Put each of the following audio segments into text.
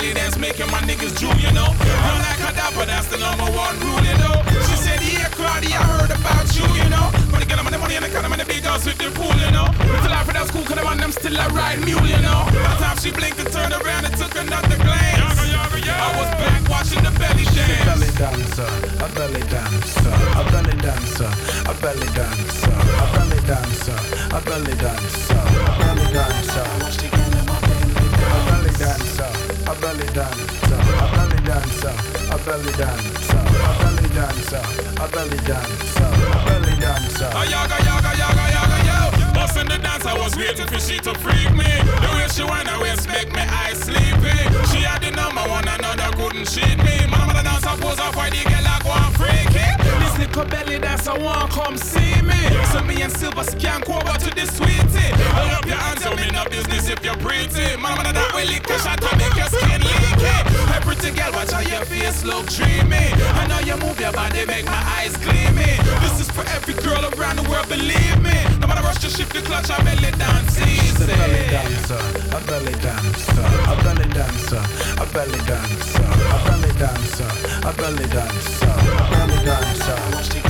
belly dance, making my niggas drool, you know. Run like a dapper, that's the number one rule, you know. She said, yeah, Claudia, I heard about you, you know. But get them on the money and the kind of the big girls with the pool, you know. Life of that school, cause them on them still a ride mule, you know. By the time she blinked and turned around and took another glance. I was back watching the belly dance. belly dancer, a belly dancer, a belly dancer, a belly dancer, a belly dancer, a belly dancer, a belly dancer. Belly dancer, a belly dancer, a belly dancer, a belly dancer, a belly dancer, a belly dancer. A ah, yaga yaga yaga yaga yo. Bustin' the dance, I was waiting for she to freak me. The way she wanna waist make me eyes sleepy. She had the number one, another couldn't cheat me. Mama the dance, I pose off why the girl I go and freaky. This little belly dance, I want come see me. So me and Silver skank over to the sweetie. Hold up your hands, you mean no business if you're pretty. Mama that will lick a shot your look dreamy. I know you move your body, make my eyes gleamy. This is for every girl around the world, believe me. No matter rush, just shift the clutch, I belly dance A belly easy. dancer, a belly dancer, a belly dancer, a belly dancer, a belly dancer, a belly dancer, a belly dancer.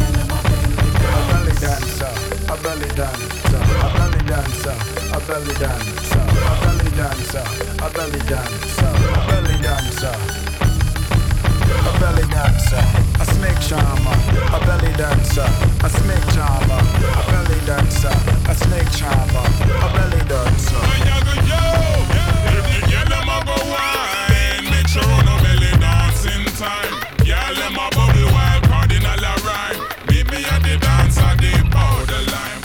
A belly dancer, a belly dancer, a belly dancer, a belly dancer, a belly dancer, a belly dancer, a belly dancer. a snake charmer, a belly dancer, a snake charmer, a belly dancer. Time. Yeah, let my bubble cardinal a. Meet me at the dance at the borderline.